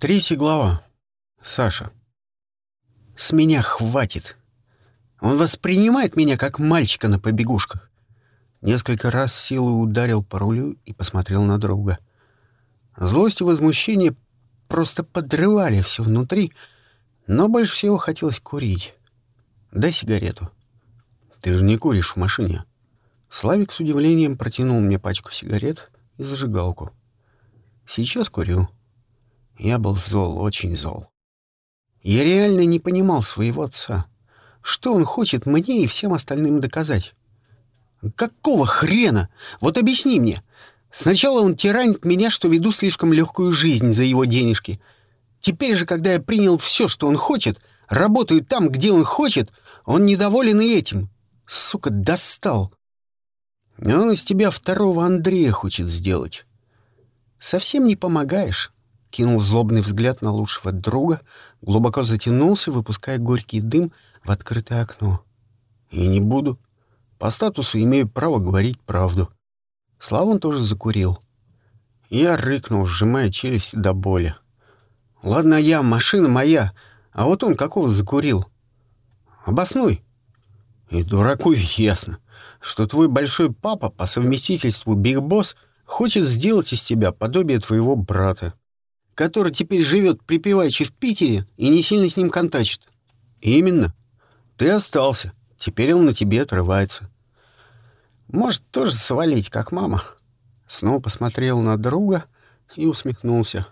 Третья глава. Саша. С меня хватит. Он воспринимает меня как мальчика на побегушках. Несколько раз силой ударил по рулю и посмотрел на друга. Злость и возмущение просто подрывали все внутри, но больше всего хотелось курить. Дай сигарету. Ты же не куришь в машине. Славик с удивлением протянул мне пачку сигарет и зажигалку. Сейчас курю. Я был зол, очень зол. Я реально не понимал своего отца. Что он хочет мне и всем остальным доказать? Какого хрена? Вот объясни мне. Сначала он тиранит меня, что веду слишком легкую жизнь за его денежки. Теперь же, когда я принял все, что он хочет, работаю там, где он хочет, он недоволен и этим. Сука, достал. Он из тебя второго Андрея хочет сделать. Совсем не помогаешь кинул злобный взгляд на лучшего друга, глубоко затянулся, выпуская горький дым в открытое окно. «И не буду. По статусу имею право говорить правду». Славон тоже закурил. Я рыкнул, сжимая челюсть до боли. «Ладно я, машина моя, а вот он какого закурил?» «Обоснуй». «И дураку ясно, что твой большой папа по совместительству Биг Босс хочет сделать из тебя подобие твоего брата который теперь живет припеваючи в Питере и не сильно с ним контачит. Именно. Ты остался. Теперь он на тебе отрывается. Может, тоже свалить, как мама. Снова посмотрел на друга и усмехнулся.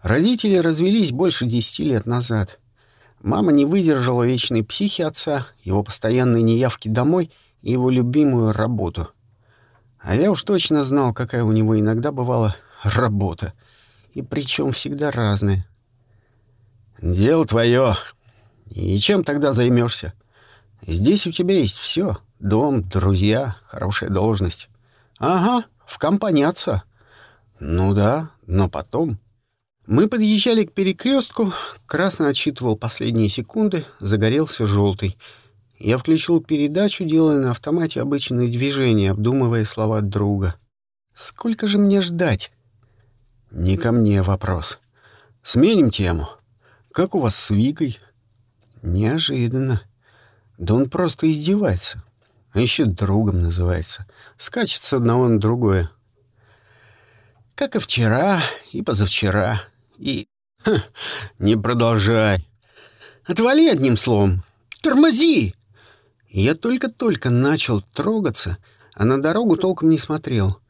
Родители развелись больше десяти лет назад. Мама не выдержала вечной психи отца, его постоянные неявки домой и его любимую работу. А я уж точно знал, какая у него иногда бывала работа — и причем всегда разные. «Дело твое. И чем тогда займешься? Здесь у тебя есть все: Дом, друзья, хорошая должность. Ага, в компании отца. Ну да, но потом... Мы подъезжали к перекрестку, красный отсчитывал последние секунды, загорелся желтый. Я включил передачу, делая на автомате обычные движения, обдумывая слова друга. «Сколько же мне ждать?» Не ко мне вопрос. Сменим тему. Как у вас с Викой? Неожиданно. Да он просто издевается. А еще другом называется. Скачет с одного на другое. Как и вчера, и позавчера, и... Ха, не продолжай. Отвали одним словом. Тормози! Я только-только начал трогаться, а на дорогу толком не смотрел.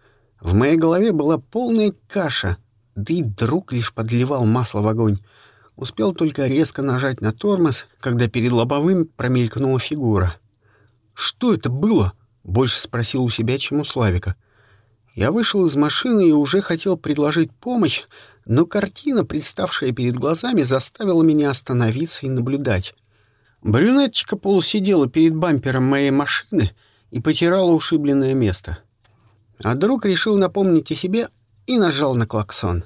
В моей голове была полная каша — да и друг лишь подливал масло в огонь. Успел только резко нажать на тормоз, когда перед лобовым промелькнула фигура. «Что это было?» — больше спросил у себя, чем у Славика. Я вышел из машины и уже хотел предложить помощь, но картина, представшая перед глазами, заставила меня остановиться и наблюдать. Брюнетчика полусидела перед бампером моей машины и потирала ушибленное место. А друг решил напомнить о себе и нажал на клаксон.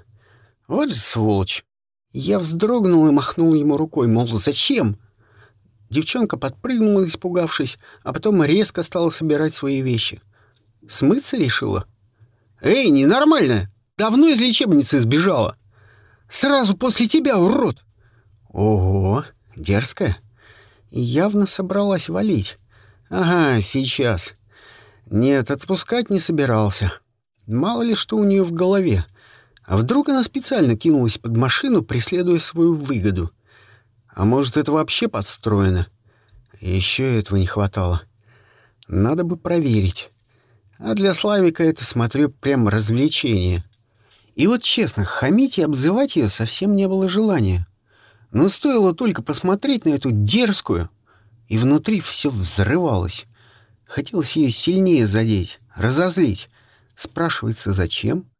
Вот же сволочь. Я вздрогнул и махнул ему рукой, мол, зачем? Девчонка подпрыгнула, испугавшись, а потом резко стала собирать свои вещи. Смыться решила? «Эй, ненормальная! Давно из лечебницы сбежала! Сразу после тебя, урод!» «Ого, дерзкая!» явно собралась валить. «Ага, сейчас. Нет, отпускать не собирался. Мало ли что у нее в голове. А вдруг она специально кинулась под машину, преследуя свою выгоду? А может, это вообще подстроено? Еще этого не хватало. Надо бы проверить. А для Славика это, смотрю, прям развлечение. И вот честно, хамить и обзывать ее совсем не было желания. Но стоило только посмотреть на эту дерзкую, и внутри все взрывалось. Хотелось ее сильнее задеть, разозлить. Спрашивается, зачем?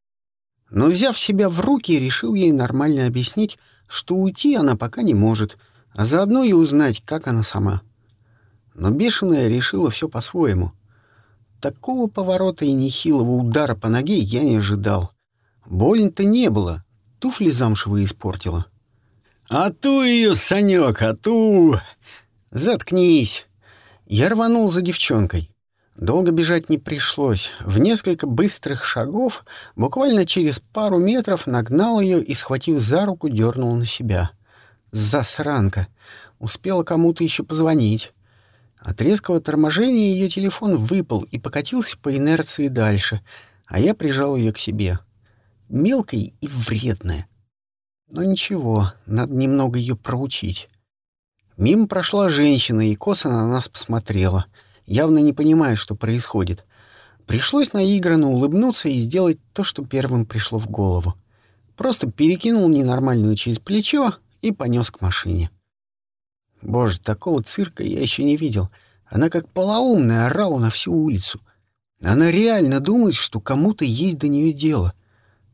Но, взяв себя в руки, решил ей нормально объяснить, что уйти она пока не может, а заодно и узнать, как она сама. Но бешеная решила все по-своему. Такого поворота и нехилого удара по ноге я не ожидал. Больно-то не было, туфли замшевые испортила. «А ту ее, Санек, а ту!» «Заткнись!» Я рванул за девчонкой. Долго бежать не пришлось. В несколько быстрых шагов, буквально через пару метров, нагнал ее и, схватив за руку, дернул на себя. Засранка! Успела кому-то еще позвонить. От резкого торможения ее телефон выпал и покатился по инерции дальше, а я прижал ее к себе. Мелкая и вредная. Но ничего, надо немного ее проучить. Мимо прошла женщина и косо на нас посмотрела, явно не понимая, что происходит. Пришлось наигранно улыбнуться и сделать то, что первым пришло в голову. Просто перекинул ненормальную через плечо и понес к машине. Боже, такого цирка я еще не видел. Она как полоумная орала на всю улицу. Она реально думает, что кому-то есть до нее дело.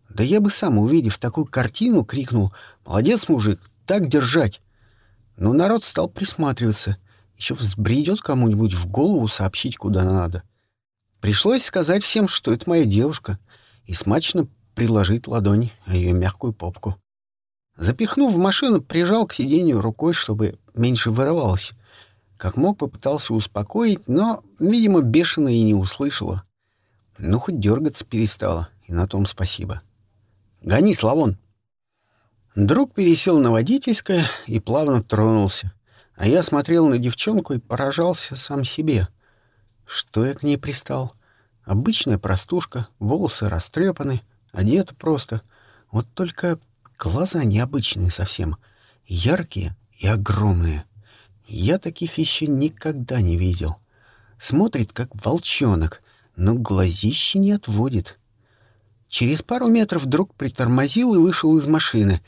Да я бы сам, увидев такую картину, крикнул «Молодец, мужик, так держать!» Но народ стал присматриваться. Еще взбредет кому-нибудь в голову сообщить, куда надо. Пришлось сказать всем, что это моя девушка, и смачно приложить ладонь о ее мягкую попку. Запихнув в машину, прижал к сиденью рукой, чтобы меньше вырывалось. Как мог, попытался успокоить, но, видимо, бешено и не услышала. Ну, хоть дергаться перестала, и на том спасибо. «Гони, Славон!» Друг пересел на водительское и плавно тронулся. А я смотрел на девчонку и поражался сам себе. Что я к ней пристал? Обычная простушка, волосы растрепаны, одета просто. Вот только глаза необычные совсем. Яркие и огромные. Я таких еще никогда не видел. Смотрит, как волчонок, но глазище не отводит. Через пару метров друг притормозил и вышел из машины,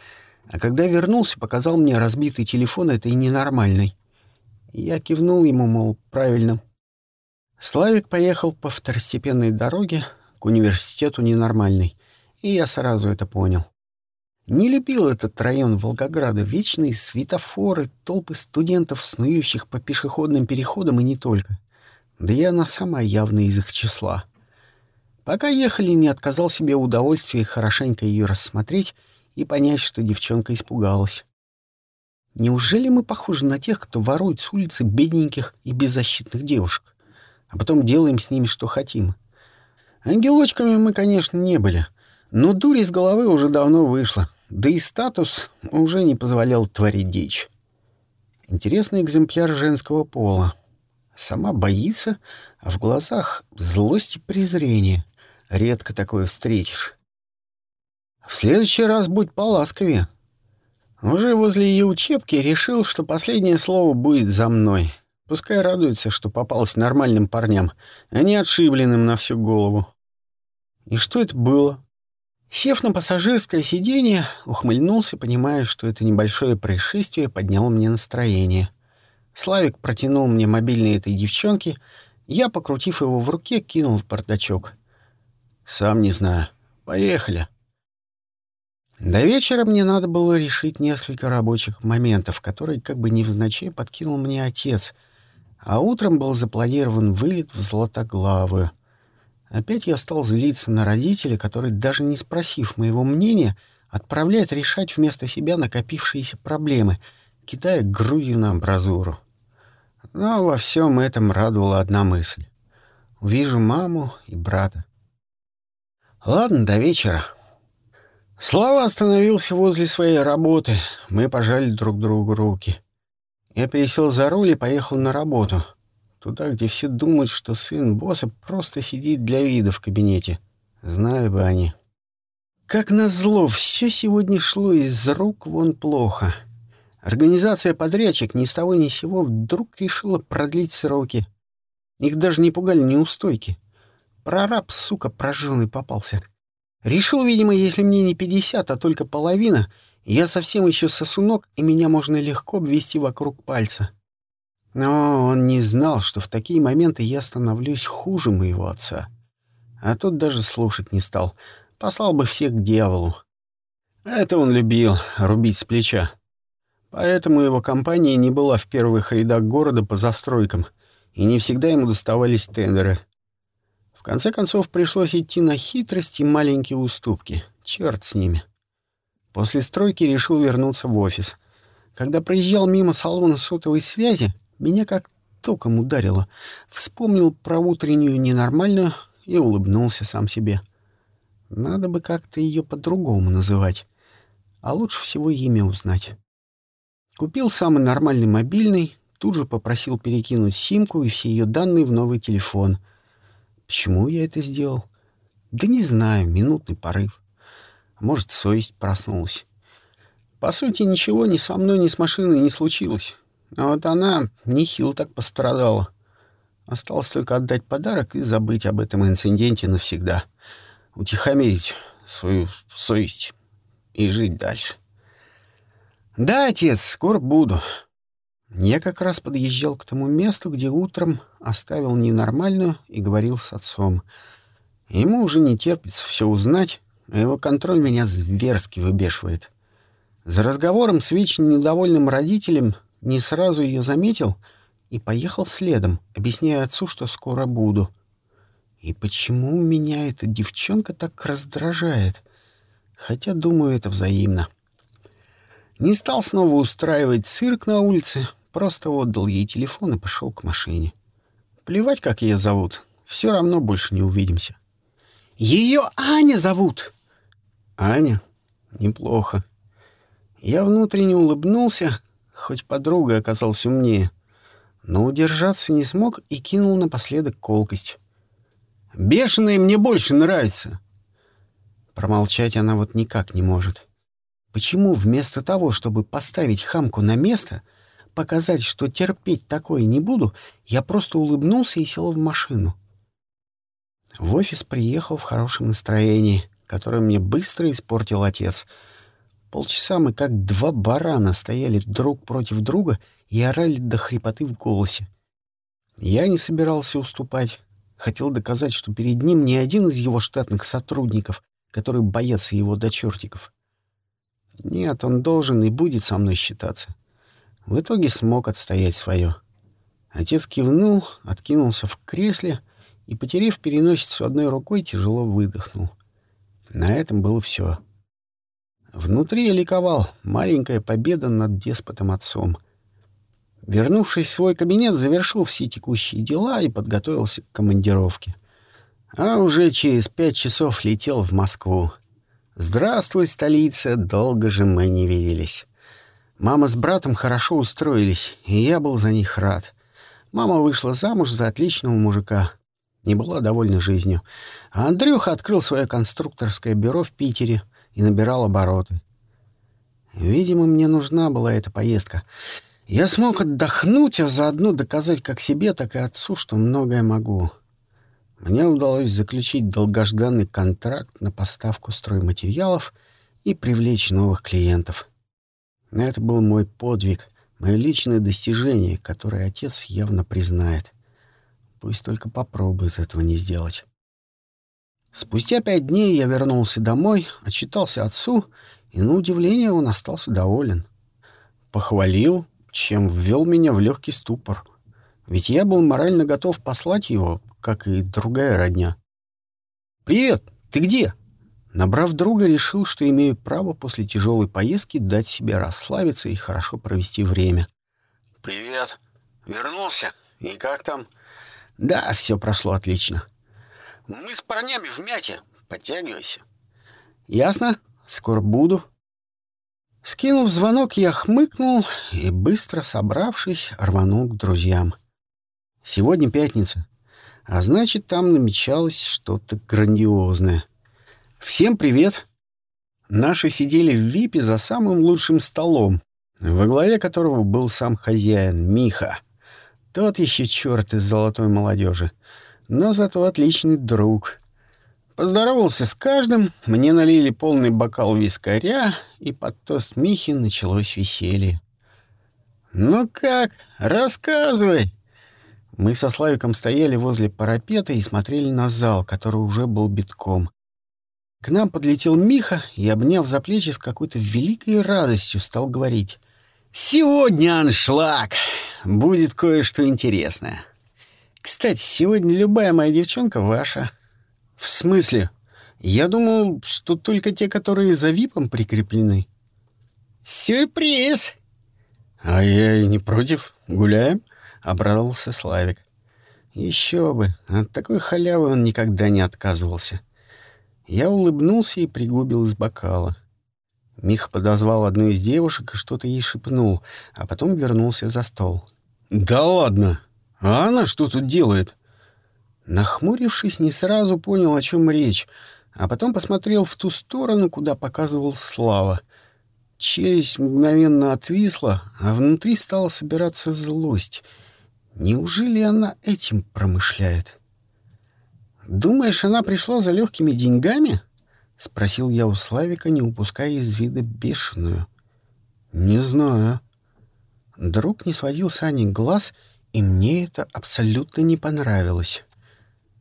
а когда вернулся, показал мне разбитый телефон этой ненормальной. Я кивнул ему, мол, правильно. Славик поехал по второстепенной дороге к университету ненормальный, и я сразу это понял. Не любил этот район Волгограда, вечные светофоры, толпы студентов, снующих по пешеходным переходам и не только. Да я на самая явная из их числа — Пока ехали, не отказал себе удовольствия хорошенько ее рассмотреть и понять, что девчонка испугалась. Неужели мы похожи на тех, кто ворует с улицы бедненьких и беззащитных девушек, а потом делаем с ними, что хотим? Ангелочками мы, конечно, не были, но дурь из головы уже давно вышла, да и статус уже не позволял творить дичь. Интересный экземпляр женского пола. Сама боится, а в глазах злость и презрение. Редко такое встретишь. В следующий раз будь поласковее. Уже возле ее учебки решил, что последнее слово будет за мной. Пускай радуется, что попалась нормальным парням, а не отшибленным на всю голову. И что это было? Сев на пассажирское сиденье, ухмыльнулся, понимая, что это небольшое происшествие подняло мне настроение. Славик протянул мне мобильный этой девчонки, я, покрутив его в руке, кинул в бардачок. Сам не знаю. Поехали. До вечера мне надо было решить несколько рабочих моментов, которые как бы невзначай подкинул мне отец, а утром был запланирован вылет в Златоглавую. Опять я стал злиться на родителей, которые, даже не спросив моего мнения, отправляют решать вместо себя накопившиеся проблемы, кидая грудью на амбразуру. Но во всем этом радовала одна мысль. Увижу маму и брата. Ладно, до вечера. Слава остановился возле своей работы. Мы пожали друг другу руки. Я пересел за руль и поехал на работу. Туда, где все думают, что сын босса просто сидит для вида в кабинете. Знали бы они. Как назло, все сегодня шло из рук вон плохо. Организация подрядчик ни с того ни с сего вдруг решила продлить сроки. Их даже не пугали неустойки. Прораб, сука, прожженный попался. Решил, видимо, если мне не пятьдесят, а только половина, я совсем еще сосунок, и меня можно легко обвести вокруг пальца. Но он не знал, что в такие моменты я становлюсь хуже моего отца. А тот даже слушать не стал. Послал бы всех к дьяволу. Это он любил, рубить с плеча. Поэтому его компания не была в первых рядах города по застройкам, и не всегда ему доставались тендеры — в конце концов, пришлось идти на хитрости и маленькие уступки. Черт с ними. После стройки решил вернуться в офис. Когда проезжал мимо салона сотовой связи, меня как током ударило. Вспомнил про утреннюю ненормальную и улыбнулся сам себе. Надо бы как-то ее по-другому называть. А лучше всего имя узнать. Купил самый нормальный мобильный, тут же попросил перекинуть симку и все ее данные в новый телефон. Почему я это сделал? Да не знаю, минутный порыв. Может, совесть проснулась. По сути, ничего ни со мной, ни с машиной не случилось. А вот она нехило так пострадала. Осталось только отдать подарок и забыть об этом инциденте навсегда. Утихомирить свою совесть и жить дальше. «Да, отец, скоро буду». Я как раз подъезжал к тому месту, где утром оставил ненормальную и говорил с отцом. Ему уже не терпится все узнать, а его контроль меня зверски выбешивает. За разговором с вечно недовольным родителем не сразу ее заметил и поехал следом, объясняя отцу, что скоро буду. И почему меня эта девчонка так раздражает? Хотя, думаю, это взаимно. Не стал снова устраивать цирк на улице, просто отдал ей телефон и пошел к машине. Плевать, как ее зовут, все равно больше не увидимся. Ее Аня зовут. Аня? Неплохо. Я внутренне улыбнулся, хоть подруга оказалась умнее, но удержаться не смог и кинул напоследок колкость. «Бешеные мне больше нравятся!» Промолчать она вот никак не может. Почему вместо того, чтобы поставить хамку на место, показать, что терпеть такое не буду, я просто улыбнулся и сел в машину? В офис приехал в хорошем настроении, которое мне быстро испортил отец — Полчаса мы как два барана стояли друг против друга и орали до хрипоты в голосе. Я не собирался уступать. Хотел доказать, что перед ним не один из его штатных сотрудников, который боятся его до чертиков. Нет, он должен и будет со мной считаться. В итоге смог отстоять свое. Отец кивнул, откинулся в кресле и, потеряв переносицу одной рукой, тяжело выдохнул. На этом было все. Внутри я ликовал. Маленькая победа над деспотом отцом. Вернувшись в свой кабинет, завершил все текущие дела и подготовился к командировке. А уже через пять часов летел в Москву. «Здравствуй, столица! Долго же мы не виделись». Мама с братом хорошо устроились, и я был за них рад. Мама вышла замуж за отличного мужика. Не была довольна жизнью. А Андрюха открыл свое конструкторское бюро в Питере — и набирал обороты. Видимо, мне нужна была эта поездка. Я смог отдохнуть, а заодно доказать как себе, так и отцу, что многое могу. Мне удалось заключить долгожданный контракт на поставку стройматериалов и привлечь новых клиентов. Это был мой подвиг, мое личное достижение, которое отец явно признает. Пусть только попробует этого не сделать. Спустя пять дней я вернулся домой, отчитался отцу, и, на удивление, он остался доволен. Похвалил, чем ввел меня в легкий ступор. Ведь я был морально готов послать его, как и другая родня. «Привет! Ты где?» Набрав друга, решил, что имею право после тяжелой поездки дать себе расслабиться и хорошо провести время. «Привет! Вернулся? И как там?» «Да, все прошло отлично. Мы с парнями в мяте. Подтягивайся. Ясно? Скоро буду. Скинув звонок, я хмыкнул и, быстро собравшись, рванул к друзьям. Сегодня пятница, а значит, там намечалось что-то грандиозное. Всем привет! Наши сидели в ВИПе за самым лучшим столом, во главе которого был сам хозяин, Миха. Тот еще черт из золотой молодежи но зато отличный друг. Поздоровался с каждым, мне налили полный бокал вискаря, и под тост Михи началось веселье. «Ну как? Рассказывай!» Мы со Славиком стояли возле парапета и смотрели на зал, который уже был битком. К нам подлетел Миха и, обняв за плечи, с какой-то великой радостью стал говорить. «Сегодня аншлаг! Будет кое-что интересное. Кстати, сегодня любая моя девчонка ваша. В смысле? Я думал, что только те, которые за ВИПом прикреплены. Сюрприз! А я и не против. Гуляем? — обрадовался Славик. Еще бы, от такой халявы он никогда не отказывался. Я улыбнулся и пригубил из бокала. Мих подозвал одну из девушек и что-то ей шепнул, а потом вернулся за стол. «Да ладно! А она что тут делает?» Нахмурившись, не сразу понял, о чем речь, а потом посмотрел в ту сторону, куда показывал Слава. Челюсть мгновенно отвисла, а внутри стала собираться злость. Неужели она этим промышляет? «Думаешь, она пришла за легкими деньгами?» — спросил я у Славика, не упуская из вида бешеную. «Не знаю». Друг не сводил с Ани глаз, и мне это абсолютно не понравилось.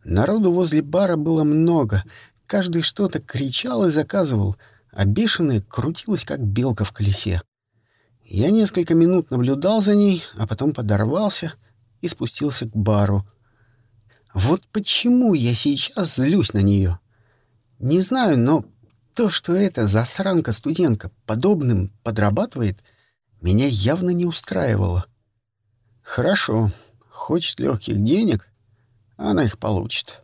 Народу возле бара было много, каждый что-то кричал и заказывал, а бешеная крутилась, как белка в колесе. Я несколько минут наблюдал за ней, а потом подорвался и спустился к бару. Вот почему я сейчас злюсь на нее. Не знаю, но то, что эта засранка-студентка подобным подрабатывает, меня явно не устраивало. Хорошо, хочет легких денег, она их получит.